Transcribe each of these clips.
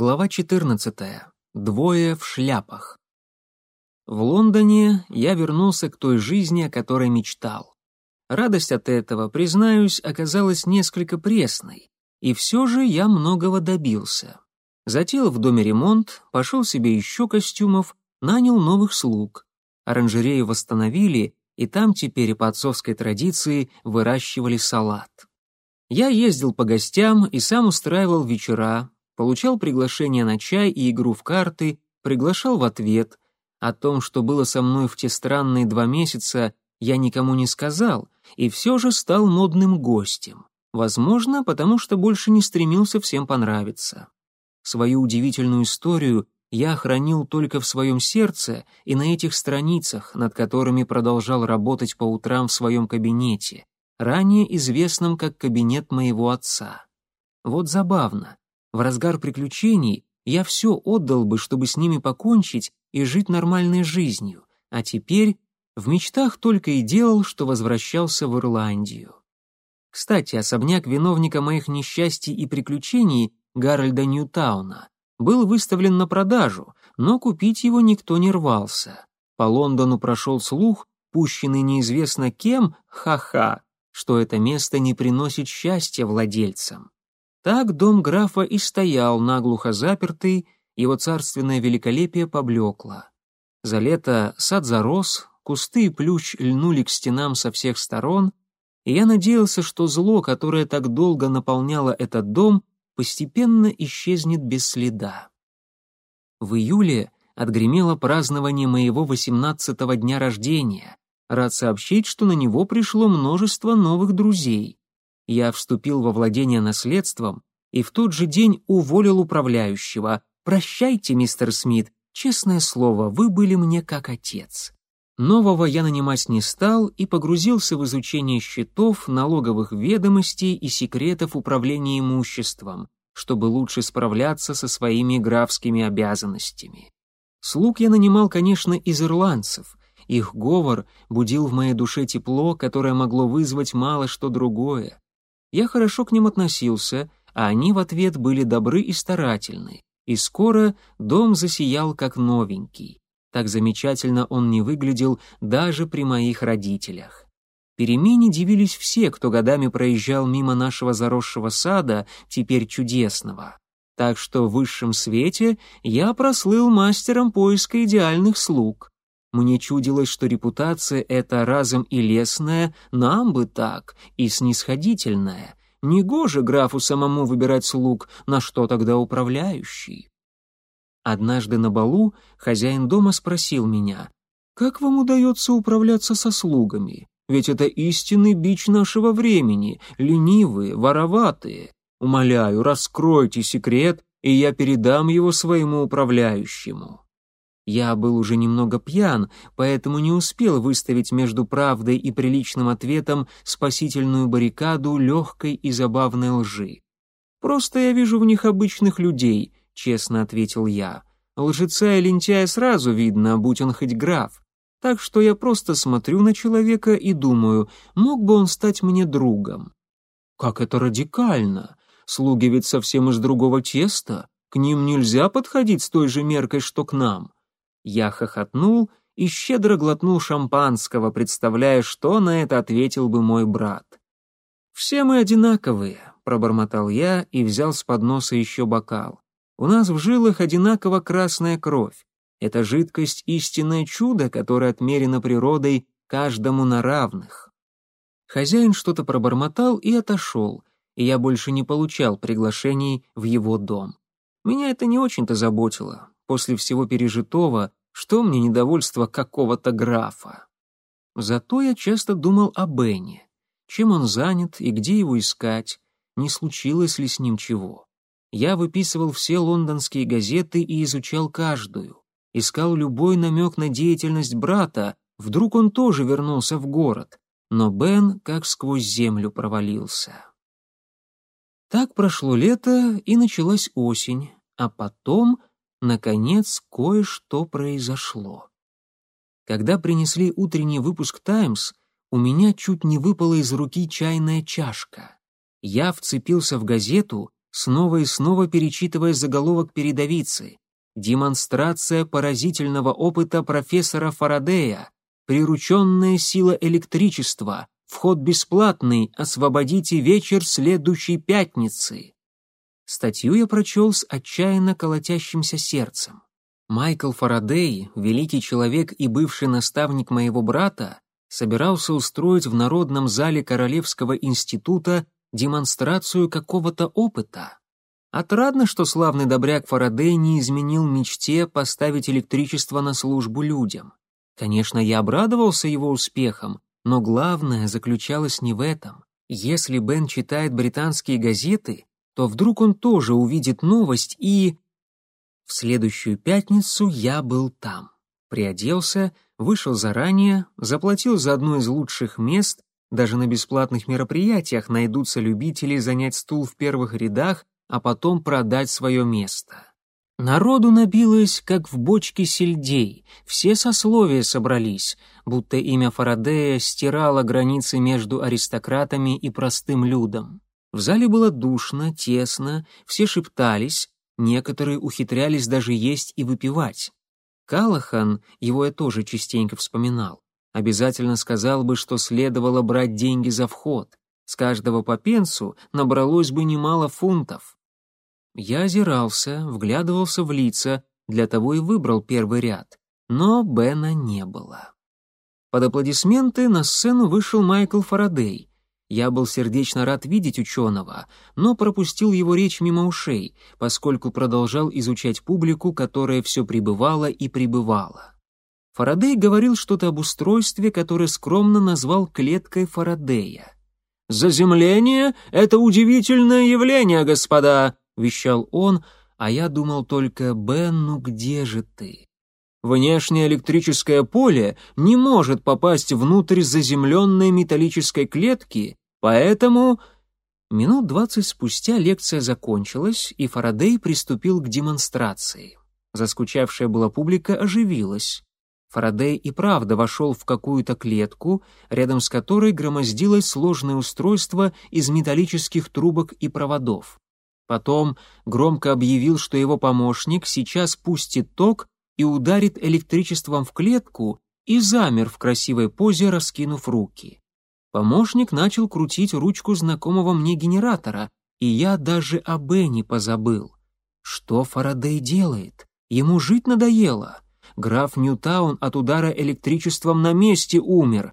Глава 14. Двое в шляпах. В Лондоне я вернулся к той жизни, о которой мечтал. Радость от этого, признаюсь, оказалась несколько пресной, и все же я многого добился. Затеял в доме ремонт, пошел себе еще костюмов, нанял новых слуг. Оранжерею восстановили, и там теперь по отцовской традиции выращивали салат. Я ездил по гостям и сам устраивал вечера, получал приглашение на чай и игру в карты, приглашал в ответ. О том, что было со мной в те странные два месяца, я никому не сказал, и все же стал модным гостем. Возможно, потому что больше не стремился всем понравиться. Свою удивительную историю я хранил только в своем сердце и на этих страницах, над которыми продолжал работать по утрам в своем кабинете, ранее известном как кабинет моего отца. Вот забавно, в разгар приключений я все отдал бы, чтобы с ними покончить и жить нормальной жизнью, а теперь в мечтах только и делал, что возвращался в Ирландию. Кстати, особняк виновника моих несчастий и приключений, Гарольда Ньютауна, был выставлен на продажу, но купить его никто не рвался. По Лондону прошел слух, пущенный неизвестно кем, ха-ха, что это место не приносит счастья владельцам. Так дом графа и стоял наглухо запертый, его царственное великолепие поблекло. За лето сад зарос, кусты и плющ льнули к стенам со всех сторон, и я надеялся, что зло, которое так долго наполняло этот дом, постепенно исчезнет без следа. В июле отгремело празднование моего восемнадцатого дня рождения. Рад сообщить, что на него пришло множество новых друзей. Я вступил во владение наследством и в тот же день уволил управляющего. «Прощайте, мистер Смит, честное слово, вы были мне как отец». Нового я нанимать не стал и погрузился в изучение счетов, налоговых ведомостей и секретов управления имуществом, чтобы лучше справляться со своими графскими обязанностями. Слуг я нанимал, конечно, из ирландцев. Их говор будил в моей душе тепло, которое могло вызвать мало что другое. Я хорошо к ним относился, а они в ответ были добры и старательны, и скоро дом засиял как новенький. Так замечательно он не выглядел даже при моих родителях. Перемене дивились все, кто годами проезжал мимо нашего заросшего сада, теперь чудесного. Так что в высшем свете я прослыл мастером поиска идеальных слуг. Мне чудилось, что репутация эта разом и лесная, нам бы так, и снисходительная. Негоже графу самому выбирать слуг, на что тогда управляющий? Однажды на балу хозяин дома спросил меня, «Как вам удается управляться со слугами? Ведь это истинный бич нашего времени, ленивые, вороватые. Умоляю, раскройте секрет, и я передам его своему управляющему». Я был уже немного пьян, поэтому не успел выставить между правдой и приличным ответом спасительную баррикаду легкой и забавной лжи. «Просто я вижу в них обычных людей», — честно ответил я. «Лжеца и лентяя сразу видно, будь он хоть граф. Так что я просто смотрю на человека и думаю, мог бы он стать мне другом». «Как это радикально! Слуги ведь совсем из другого теста. К ним нельзя подходить с той же меркой, что к нам». Я хохотнул и щедро глотнул шампанского, представляя, что на это ответил бы мой брат. «Все мы одинаковые», — пробормотал я и взял с подноса еще бокал. «У нас в жилах одинаково красная кровь. Это жидкость — истинное чудо, которое отмерено природой каждому на равных». Хозяин что-то пробормотал и отошел, и я больше не получал приглашений в его дом. Меня это не очень-то заботило. После всего пережитого что мне недовольство какого-то графа? Зато я часто думал о Бене. Чем он занят и где его искать? Не случилось ли с ним чего? Я выписывал все лондонские газеты и изучал каждую. Искал любой намек на деятельность брата, вдруг он тоже вернулся в город. Но Бен как сквозь землю провалился. Так прошло лето, и началась осень, а потом наконец, кое-что произошло. Когда принесли утренний выпуск «Таймс», у меня чуть не выпала из руки чайная чашка. Я вцепился в газету снова и снова перечитывая заголовок передовицы. «Демонстрация поразительного опыта профессора Фарадея. Прирученная сила электричества. Вход бесплатный. Освободите вечер следующей пятницы». Статью я прочел с отчаянно колотящимся сердцем. Майкл Фарадей, великий человек и бывший наставник моего брата, собирался устроить в Народном зале Королевского института демонстрацию какого-то опыта. Отрадно, что славный добряк Фарадей не изменил мечте поставить электричество на службу людям. Конечно, я обрадовался его успехам, но главное заключалось не в этом. Если Бен читает британские газеты, то вдруг он тоже увидит новость и... В следующую пятницу я был там. Приоделся, вышел заранее, заплатил за одно из лучших мест даже на бесплатных мероприятиях найдутся любители занять стул в первых рядах, а потом продать свое место. Народу набилось, как в бочке сельдей, все сословия собрались, будто имя Фарадея стирало границы между аристократами и простым людом. В зале было душно, тесно, все шептались, некоторые ухитрялись даже есть и выпивать. Калахан, его я тоже частенько вспоминал, обязательно сказал бы, что следовало брать деньги за вход. С каждого по пенсу набралось бы немало фунтов. Я озирался, вглядывался в лица, для того и выбрал первый ряд. Но Бена не было. Под аплодисменты на сцену вышел Майкл Фарадей. Я был сердечно рад видеть ученого, но пропустил его речь мимо ушей, поскольку продолжал изучать публику, которая все пребывала и пребывала. Фарадей говорил что-то об устройстве, которое скромно назвал клеткой Фарадея. «Заземление — это удивительное явление, господа!» — вещал он, а я думал только «Бен, ну где же ты?» Внешнее электрическое поле не может попасть внутрь заземленной металлической клетки, поэтому... Минут двадцать спустя лекция закончилась, и Фарадей приступил к демонстрации. Заскучавшая была публика оживилась. Фарадей и правда вошел в какую-то клетку, рядом с которой громоздилось сложное устройство из металлических трубок и проводов. Потом громко объявил, что его помощник сейчас пустит ток и ударит электричеством в клетку, и замер в красивой позе, раскинув руки. Помощник начал крутить ручку знакомого мне генератора, и я даже о Бенни позабыл. Что Фарадей делает? Ему жить надоело. Граф Ньютаун от удара электричеством на месте умер.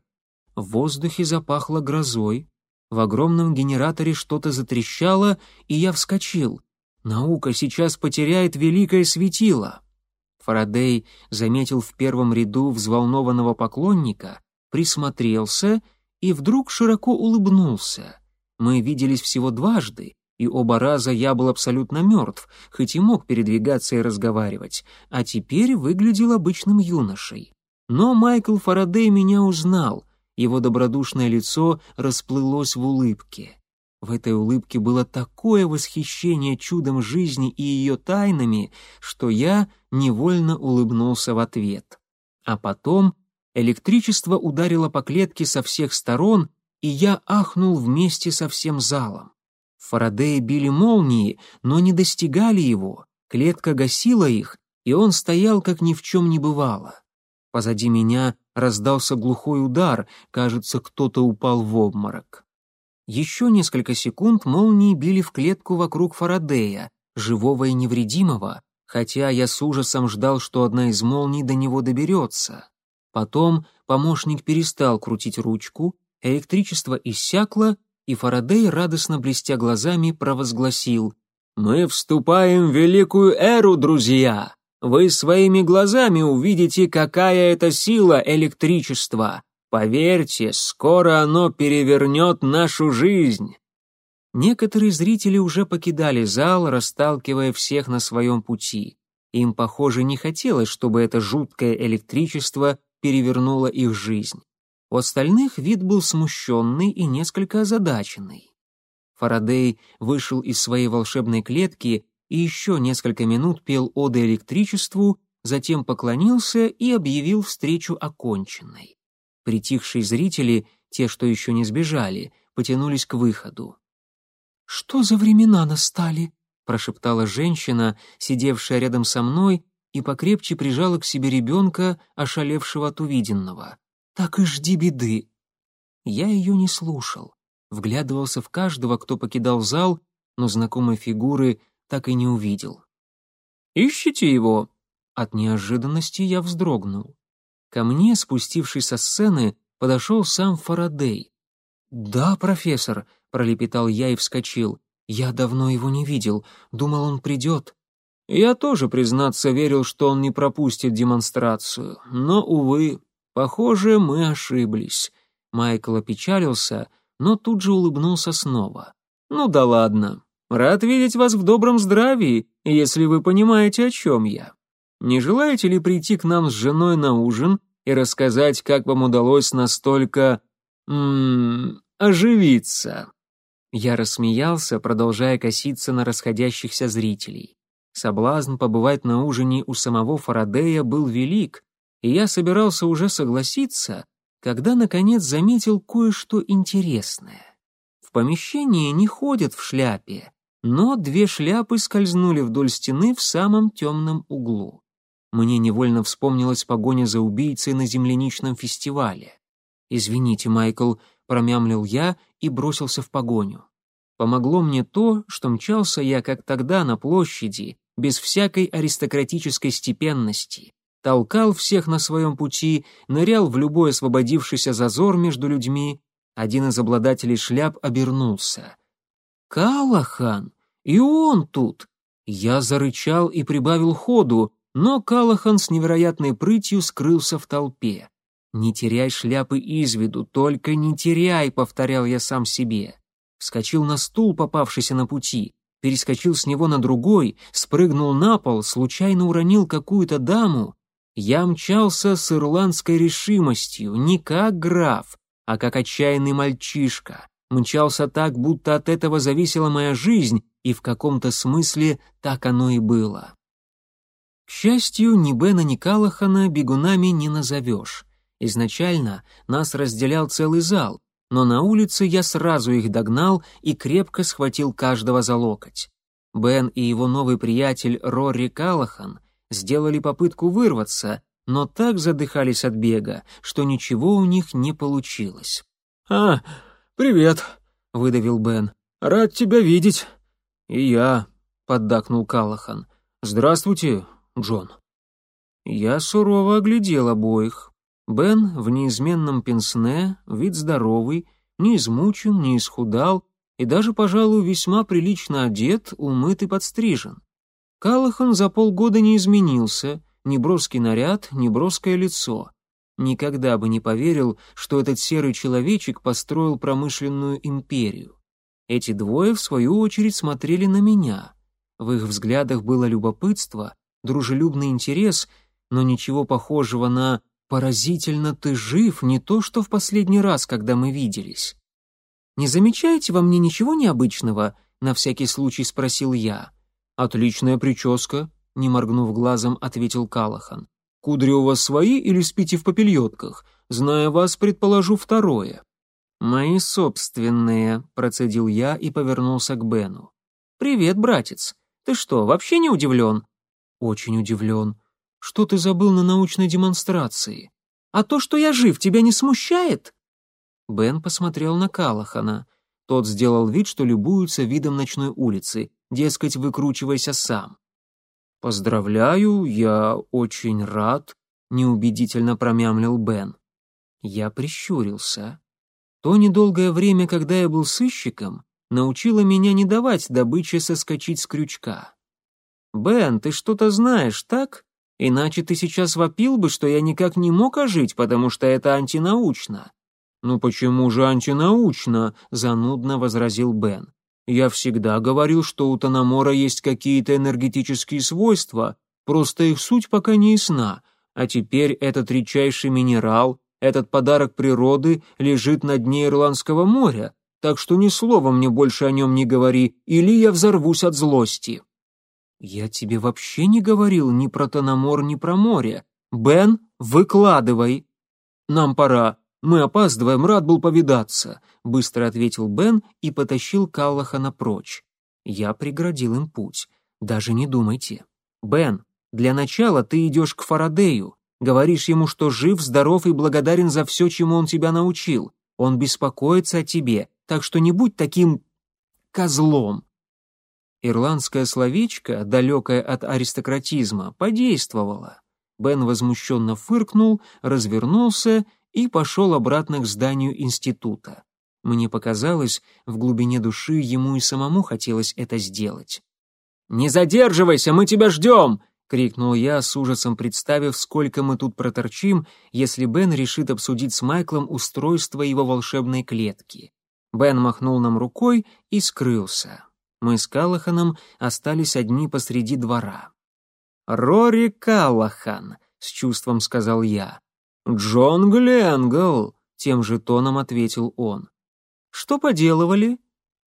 В воздухе запахло грозой. В огромном генераторе что-то затрещало, и я вскочил. Наука сейчас потеряет великое светило. Фарадей заметил в первом ряду взволнованного поклонника, присмотрелся и вдруг широко улыбнулся. Мы виделись всего дважды, и оба раза я был абсолютно мертв, хоть и мог передвигаться и разговаривать, а теперь выглядел обычным юношей. Но Майкл Фарадей меня узнал, его добродушное лицо расплылось в улыбке. В этой улыбке было такое восхищение чудом жизни и ее тайнами, что я невольно улыбнулся в ответ. А потом электричество ударило по клетке со всех сторон, и я ахнул вместе со всем залом. Фарадея били молнии, но не достигали его, клетка гасила их, и он стоял, как ни в чем не бывало. Позади меня раздался глухой удар, кажется, кто-то упал в обморок. Еще несколько секунд молнии били в клетку вокруг Фарадея, живого и невредимого, хотя я с ужасом ждал, что одна из молний до него доберется. Потом помощник перестал крутить ручку, электричество иссякло, и Фарадей, радостно блестя глазами, провозгласил «Мы вступаем в великую эру, друзья! Вы своими глазами увидите, какая это сила электричества. Поверьте, скоро оно перевернет нашу жизнь». Некоторые зрители уже покидали зал, расталкивая всех на своем пути. Им, похоже, не хотелось, чтобы это жуткое электричество перевернуло их жизнь. У остальных вид был смущенный и несколько озадаченный. Фарадей вышел из своей волшебной клетки и еще несколько минут пел оды электричеству, затем поклонился и объявил встречу оконченной. Притихшие зрители, те, что еще не сбежали, потянулись к выходу. «Что за времена настали?» — прошептала женщина, сидевшая рядом со мной, и покрепче прижала к себе ребенка, ошалевшего от увиденного. «Так и жди беды!» Я ее не слушал, вглядывался в каждого, кто покидал зал, но знакомой фигуры так и не увидел. «Ищите его!» От неожиданности я вздрогнул. Ко мне, спустившись со сцены, подошел сам Фарадей. «Да, профессор», — пролепетал я и вскочил. «Я давно его не видел. Думал, он придет». Я тоже, признаться, верил, что он не пропустит демонстрацию. Но, увы, похоже, мы ошиблись. Майкл опечалился, но тут же улыбнулся снова. «Ну да ладно. Рад видеть вас в добром здравии, если вы понимаете, о чем я. Не желаете ли прийти к нам с женой на ужин и рассказать, как вам удалось настолько... Ммм... оживиться?» Я рассмеялся, продолжая коситься на расходящихся зрителей. Соблазн побывать на ужине у самого Фарадея был велик, и я собирался уже согласиться, когда, наконец, заметил кое-что интересное. В помещении не ходят в шляпе, но две шляпы скользнули вдоль стены в самом темном углу. Мне невольно вспомнилась погоня за убийцей на земляничном фестивале. «Извините, Майкл», — промямлил я и бросился в погоню. Помогло мне то, что мчался я, как тогда, на площади, без всякой аристократической степенности, толкал всех на своем пути, нырял в любой освободившийся зазор между людьми. Один из обладателей шляп обернулся. «Калахан! И он тут!» Я зарычал и прибавил ходу, но Калахан с невероятной прытью скрылся в толпе. «Не теряй шляпы из виду, только не теряй», — повторял я сам себе. Вскочил на стул, попавшийся на пути, перескочил с него на другой, спрыгнул на пол, случайно уронил какую-то даму. Я мчался с ирландской решимостью, не как граф, а как отчаянный мальчишка. Мчался так, будто от этого зависела моя жизнь, и в каком-то смысле так оно и было. К счастью, ни Бена, ни Калахана бегунами не назовешь. Изначально нас разделял целый зал, но на улице я сразу их догнал и крепко схватил каждого за локоть. Бен и его новый приятель Рори Калахан сделали попытку вырваться, но так задыхались от бега, что ничего у них не получилось. «А, привет», — выдавил Бен. «Рад тебя видеть». «И я», — поддакнул Калахан. «Здравствуйте, Джон. Я сурово оглядел обоих. Бен в неизменном пенсне, вид здоровый, не измучен, не исхудал и даже, пожалуй, весьма прилично одет, умыт и подстрижен. Калахан за полгода не изменился, ни броский наряд, ни броское лицо. Никогда бы не поверил, что этот серый человечек построил промышленную империю. Эти двое, в свою очередь, смотрели на меня. В их взглядах было любопытство, дружелюбный интерес, но ничего похожего на «поразительно ты жив» не то, что в последний раз, когда мы виделись. «Не замечаете во мне ничего необычного?» — на всякий случай спросил я. «Отличная прическа», — не моргнув глазом, ответил Калахан. «Кудри у вас свои или спите в попельотках? Зная вас, предположу второе». «Мои собственные», — процедил я и повернулся к Бену. «Привет, братец. Ты что, вообще не удивлен?» Очень удивлен. Что ты забыл на научной демонстрации? А то, что я жив, тебя не смущает? Бен посмотрел на Калахана. Тот сделал вид, что любуется видом ночной улицы, дескать, выкручивайся сам. «Поздравляю, я очень рад», — неубедительно промямлил Бен. Я прищурился. То недолгое время, когда я был сыщиком, научило меня не давать добыче соскочить с крючка. «Бен, ты что-то знаешь, так? Иначе ты сейчас вопил бы, что я никак не мог ожить, потому что это антинаучно». «Ну почему же антинаучно?» — занудно возразил Бен. «Я всегда говорил, что у Тономора есть какие-то энергетические свойства, просто их суть пока не ясна, а теперь этот редчайший минерал, этот подарок природы лежит на дне Ирландского моря, так что ни слова мне больше о нем не говори, или я взорвусь от злости». «Я тебе вообще не говорил ни про Тономор, ни про море. Бен, выкладывай!» «Нам пора. Мы опаздываем, рад был повидаться». быстро ответил Бен и потащил Каллахана прочь. Я преградил им путь. Даже не думайте. Бен, для начала ты идешь к Фарадею, говоришь ему, что жив, здоров и благодарен за все, чему он тебя научил. Он беспокоится о тебе, так что не будь таким козлом. Ирландское словечко, далекое от аристократизма, подействовало. Бен возмущенно фыркнул, развернулся и пошел обратно к зданию института. Мне показалось, в глубине души ему и самому хотелось это сделать. «Не задерживайся, мы тебя ждем!» — крикнул я, с ужасом представив, сколько мы тут проторчим, если Бен решит обсудить с Майклом устройство его волшебной клетки. Бен махнул нам рукой и скрылся. Мы с Калаханом остались одни посреди двора. «Рори Калахан», — с чувством сказал я. «Джон Гленгл», — тем же тоном ответил он. «Что поделывали?»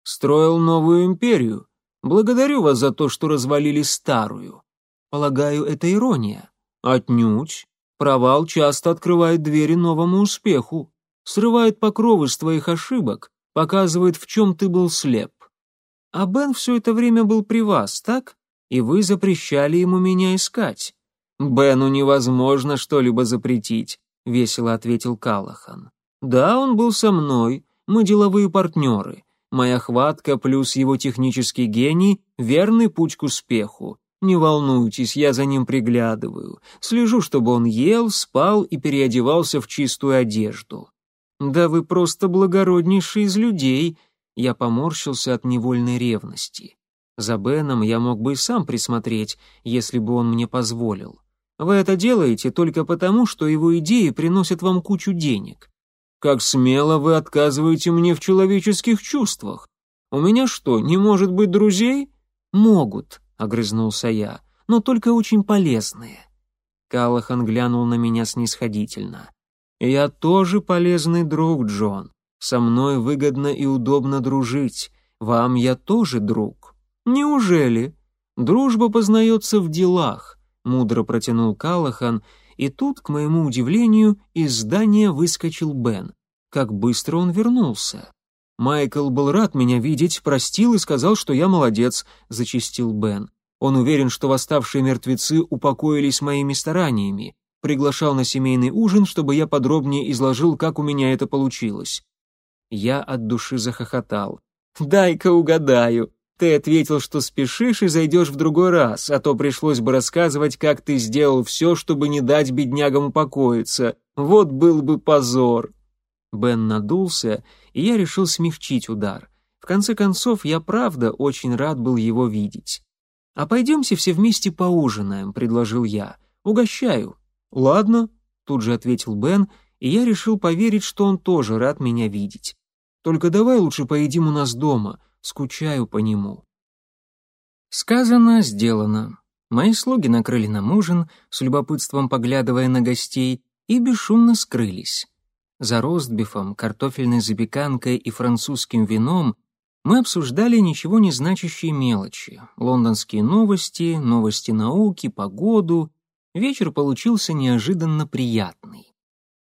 «Строил новую империю. Благодарю вас за то, что развалили старую». «Полагаю, это ирония». «Отнюдь. Провал часто открывает двери новому успеху, срывает покровы с твоих ошибок, показывает, в чем ты был слеп. А Бен все это время был при вас, так? И вы запрещали ему меня искать». «Бену невозможно что-либо запретить», — весело ответил Калахан. «Да, он был со мной, мы деловые партнеры. Моя хватка плюс его технический гений — верный путь к успеху. Не волнуйтесь, я за ним приглядываю. Слежу, чтобы он ел, спал и переодевался в чистую одежду. Да вы просто благороднейший из людей. Я поморщился от невольной ревности. За Беном я мог бы и сам присмотреть, если бы он мне позволил. Вы это делаете только потому, что его идеи приносят вам кучу денег. Как смело вы отказываете мне в человеческих чувствах? У меня что, не может быть друзей? Могут, огрызнулся я, но только очень полезные. Калахан глянул на меня снисходительно. Я тоже полезный друг, Джон. Со мной выгодно и удобно дружить. Вам я тоже друг. Неужели? Дружба познается в делах, мудро протянул Калахан и тут, к моему удивлению, из здания выскочил Бен. Как быстро он вернулся. «Майкл был рад меня видеть, простил и сказал, что я молодец», — зачистил Бен. Он уверен, что восставшие мертвецы упокоились моими стараниями. Приглашал на семейный ужин, чтобы я подробнее изложил, как у меня это получилось. Я от души захохотал. «Дай-ка угадаю. Ты ответил, что спешишь и зайдешь в другой раз, а то пришлось бы рассказывать, как ты сделал все, чтобы не дать беднягам упокоиться. Вот был бы позор». Бен надулся, и я решил смягчить удар. В конце концов, я правда очень рад был его видеть. «А пойдемте все вместе поужинаем», — предложил я. «Угощаю». «Ладно», — тут же ответил Бен, и я решил поверить, что он тоже рад меня видеть. «Только давай лучше поедим у нас дома скучаю по нему. Сказано, сделано. Мои слуги накрыли нам ужин, с любопытством поглядывая на гостей, и бесшумно скрылись. За ростбифом, картофельной запеканкой и французским вином мы обсуждали ничего не значащие мелочи. Лондонские новости, новости науки, погоду. Вечер получился неожиданно приятный.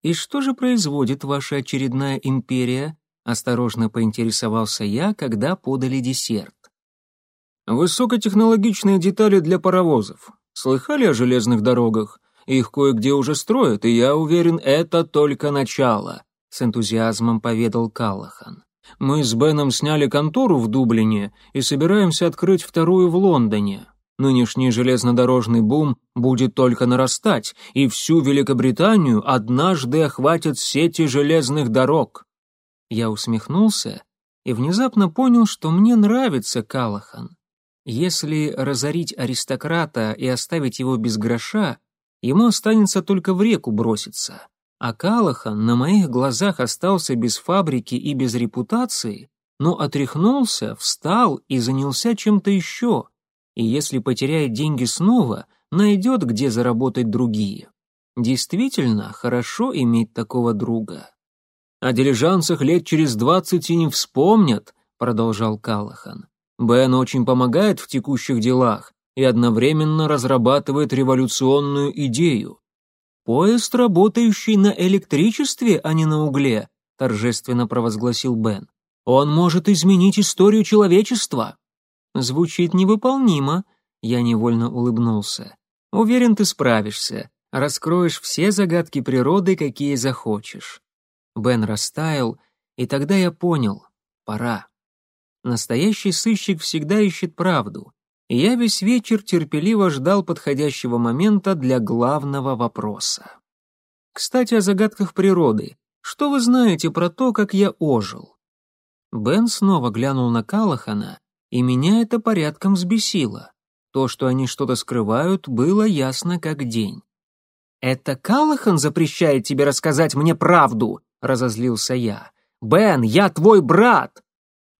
«И что же производит ваша очередная империя?» Осторожно поинтересовался я, когда подали десерт. «Высокотехнологичные детали для паровозов. Слыхали о железных дорогах? Их кое-где уже строят, и я уверен, это только начало», — с энтузиазмом поведал Калахан. «Мы с Беном сняли контору в Дублине и собираемся открыть вторую в Лондоне. Нынешний железнодорожный бум будет только нарастать, и всю Великобританию однажды охватят сети железных дорог. Я усмехнулся и внезапно понял, что мне нравится Калахан. Если разорить аристократа и оставить его без гроша, ему останется только в реку броситься. А Калахан на моих глазах остался без фабрики и без репутации, но отряхнулся, встал и занялся чем-то еще. И если потеряет деньги снова, найдет, где заработать другие. Действительно, хорошо иметь такого друга. О дилижансах лет через двадцать и не вспомнят», — продолжал Калахан. «Бен очень помогает в текущих делах и одновременно разрабатывает революционную идею. Поезд, работающий на электричестве, а не на угле», — торжественно провозгласил Бен. «Он может изменить историю человечества!» «Звучит невыполнимо», — я невольно улыбнулся. «Уверен, ты справишься, раскроешь все загадки природы, какие захочешь». Бен растаял, и тогда я понял — пора. Настоящий сыщик всегда ищет правду, и я весь вечер терпеливо ждал подходящего момента для главного вопроса. Кстати, о загадках природы. Что вы знаете про то, как я ожил? Бен снова глянул на Калахана, и меня это порядком взбесило. То, что они что-то скрывают, было ясно как день. «Это Калахан запрещает тебе рассказать мне правду?» — разозлился я. «Бен, я твой брат!»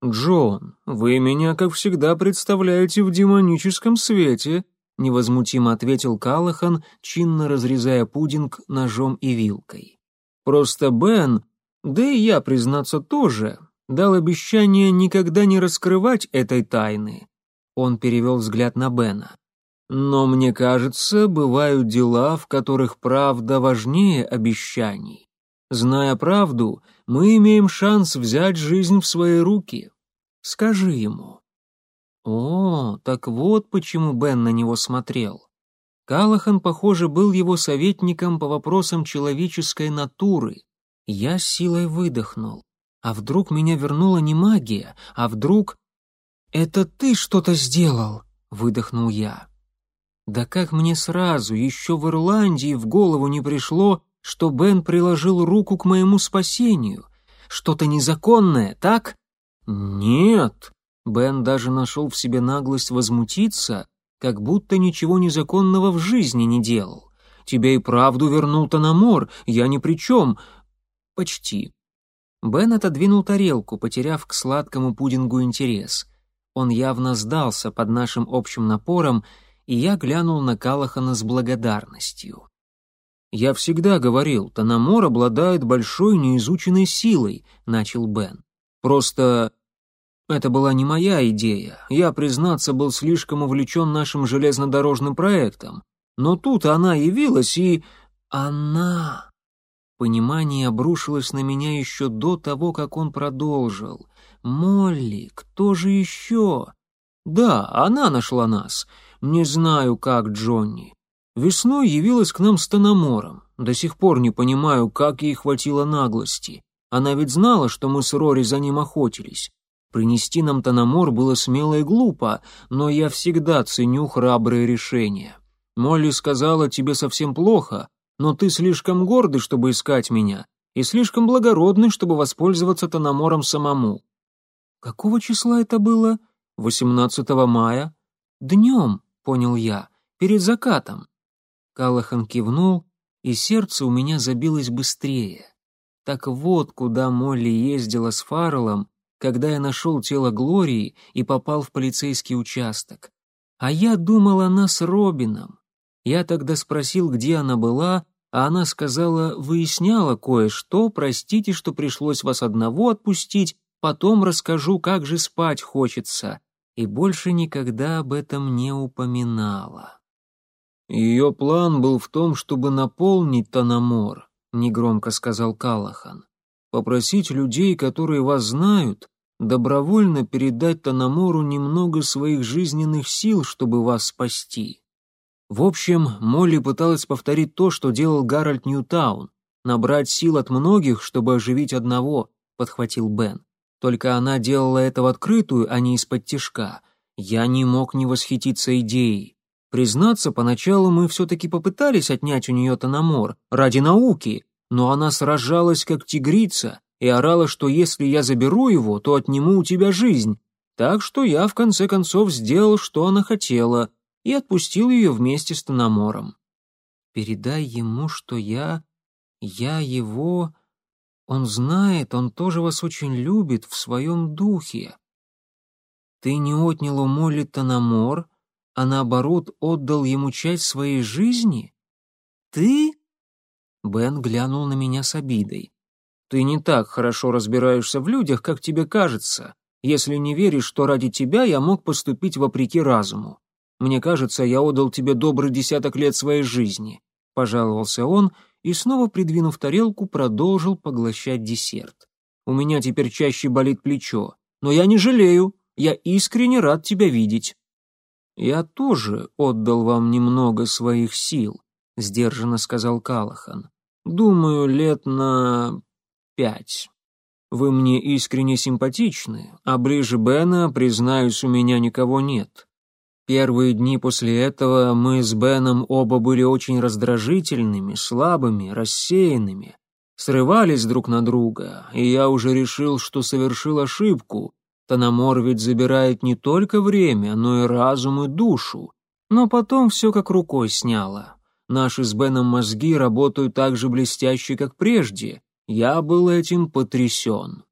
«Джон, вы меня, как всегда, представляете в демоническом свете», — невозмутимо ответил Калахан, чинно разрезая пудинг ножом и вилкой. «Просто Бен, да и я, признаться, тоже, дал обещание никогда не раскрывать этой тайны». Он перевел взгляд на Бена. «Но мне кажется, бывают дела, в которых правда важнее обещаний. Зная правду, мы имеем шанс взять жизнь в свои руки. Скажи ему». О, так вот почему Бен на него смотрел. Калахан, похоже, был его советником по вопросам человеческой натуры. Я силой выдохнул. А вдруг меня вернула не магия, а вдруг... «Это ты что-то сделал!» — выдохнул я. Да как мне сразу, еще в Ирландии, в голову не пришло, что Бен приложил руку к моему спасению. Что-то незаконное, так? «Нет!» Бен даже нашел в себе наглость возмутиться, как будто ничего незаконного в жизни не делал. «Тебя и правду вернул Танамор, я ни при чем!» «Почти». Бен отодвинул тарелку, потеряв к сладкому пудингу интерес. Он явно сдался под нашим общим напором, и я глянул на Калахана с благодарностью. «Я всегда говорил, Танамор обладает большой неизученной силой», — начал Бен. Просто это была не моя идея. Я, признаться, был слишком увлечен нашим железнодорожным проектом. Но тут она явилась и... Она... Понимание обрушилось на меня еще до того, как он продолжил. «Молли, кто же еще?» «Да, она нашла нас. Не знаю, как Джонни. Весной явилась к нам с Тономором. До сих пор не понимаю, как ей хватило наглости. Она ведь знала, что мы с Рори за ним охотились. Принести нам Тономор было смело и глупо, но я всегда ценю храбрые решения. Молли сказала, тебе совсем плохо, но ты слишком гордый, чтобы искать меня, и слишком благородный, чтобы воспользоваться Тономором самому. Какого числа это было? Восемнадцатого мая. Днем, понял я, перед закатом. Калахан кивнул, и сердце у меня забилось быстрее. Так вот, куда Молли ездила с Фарреллом, когда я нашел тело Глории и попал в полицейский участок. А я думал, она с Робином. Я тогда спросил, где она была, а она сказала, выясняла кое-что, простите, что пришлось вас одного отпустить, потом расскажу, как же спать хочется. И больше никогда об этом не упоминала. Ее план был в том, чтобы наполнить Танамор, негромко сказал Калахан. Попросить людей, которые вас знают, добровольно передать Танамору немного своих жизненных сил, чтобы вас спасти. В общем, Молли пыталась повторить то, что делал Гарольд Ньютаун, набрать сил от многих, чтобы оживить одного, подхватил Бен. Только она делала это в открытую, а не из-под тишка. Я не мог не восхититься идеей. Признаться, поначалу мы все-таки попытались отнять у нее Тономор ради науки, но она сражалась как тигрица и орала, что если я заберу его, то отниму у тебя жизнь. Так что я в конце концов сделал, что она хотела, и отпустил ее вместе с Тономором. Передай ему, что я... я его... Он знает, он тоже вас очень любит в своем духе. Ты не отнял у Молли Тономор, а наоборот отдал ему часть своей жизни? Ты? Бен глянул на меня с обидой. Ты не так хорошо разбираешься в людях, как тебе кажется, если не веришь, что ради тебя я мог поступить вопреки разуму. Мне кажется, я отдал тебе добрый десяток лет своей жизни, пожаловался он, и снова, придвинув тарелку, продолжил поглощать десерт. «У меня теперь чаще болит плечо, но я не жалею, я искренне рад тебя видеть». «Я тоже отдал вам немного своих сил», — сдержанно сказал Калахан. «Думаю, лет на пять. Вы мне искренне симпатичны, а ближе Бена, признаюсь, у меня никого нет. Первые дни после этого мы с Беном оба были очень раздражительными, слабыми, рассеянными, срывались друг на друга, и я уже решил, что совершил ошибку. Танамор ведь забирает не только время, но и разум и душу. Но потом все как рукой сняло. Наши с Беном мозги работают так же блестяще, как прежде. Я был этим потрясен.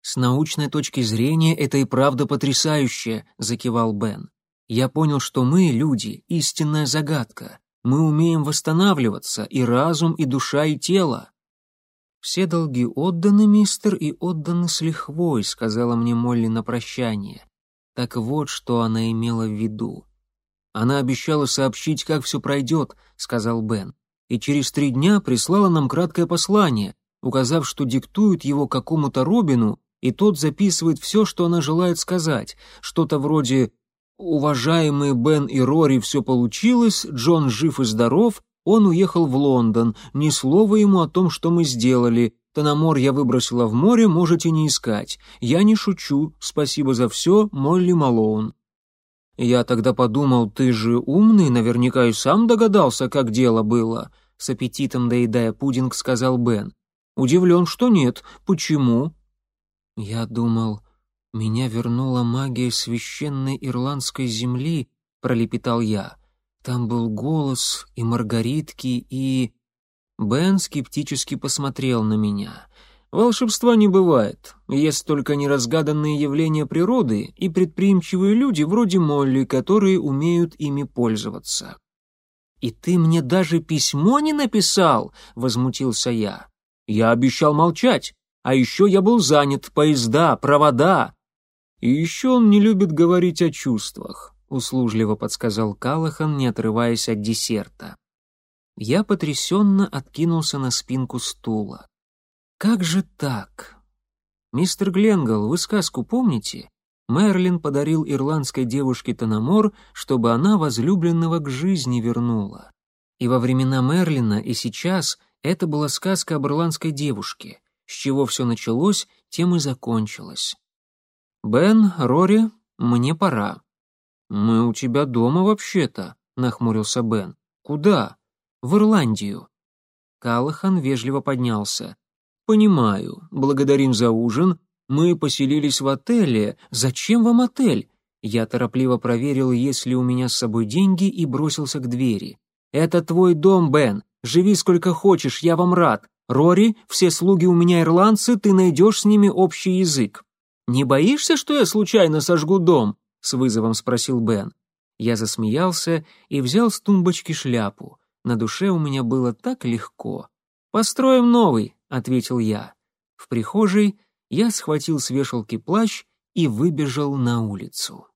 «С научной точки зрения это и правда потрясающе», — закивал Бен. Я понял, что мы, люди, истинная загадка. Мы умеем восстанавливаться, и разум, и душа, и тело. «Все долги отданы, мистер, и отданы с лихвой», — сказала мне Молли на прощание. Так вот, что она имела в виду. «Она обещала сообщить, как все пройдет», — сказал Бен, «и через три дня прислала нам краткое послание, указав, что диктует его какому-то Робину, и тот записывает все, что она желает сказать, что-то вроде Уважаемые Бен и Рори все получилось, Джон жив и здоров, он уехал в Лондон, ни слова ему о том, что мы сделали. Тономор я выбросила в море, можете не искать. Я не шучу, спасибо за все, Молли Малоун. Я тогда подумал, ты же умный, наверняка и сам догадался, как дело было. С аппетитом доедая пудинг, сказал Бен. Удивлен, что нет. Почему? Я думал, «Меня вернула магия священной ирландской земли», — пролепетал я. «Там был голос и маргаритки, и...» Бен скептически посмотрел на меня. «Волшебства не бывает. Есть только неразгаданные явления природы и предприимчивые люди вроде Молли, которые умеют ими пользоваться». «И ты мне даже письмо не написал?» — возмутился я. «Я обещал молчать. А еще я был занят. Поезда, провода. И еще он не любит говорить о чувствах, услужливо подсказал Калахан, не отрываясь от десерта. Я потрясенно откинулся на спинку стула. Как же так? Мистер Гленгл, вы сказку помните? Мерлин подарил ирландской девушке Танамор, чтобы она возлюбленного к жизни вернула. И во времена Мерлина, и сейчас это была сказка об ирландской девушке. С чего все началось, тем и закончилось. «Бен, Рори, мне пора». «Мы у тебя дома вообще-то», — нахмурился Бен. «Куда?» «В Ирландию». Калахан вежливо поднялся. «Понимаю. Благодарим за ужин. Мы поселились в отеле. Зачем вам отель?» Я торопливо проверил, есть ли у меня с собой деньги, и бросился к двери. «Это твой дом, Бен. Живи сколько хочешь, я вам рад. Рори, все слуги у меня ирландцы, ты найдешь с ними общий язык». «Не боишься, что я случайно сожгу дом?» — с вызовом спросил Бен. Я засмеялся и взял с тумбочки шляпу. На душе у меня было так легко. «Построим новый», — ответил я. В прихожей я схватил с вешалки плащ и выбежал на улицу.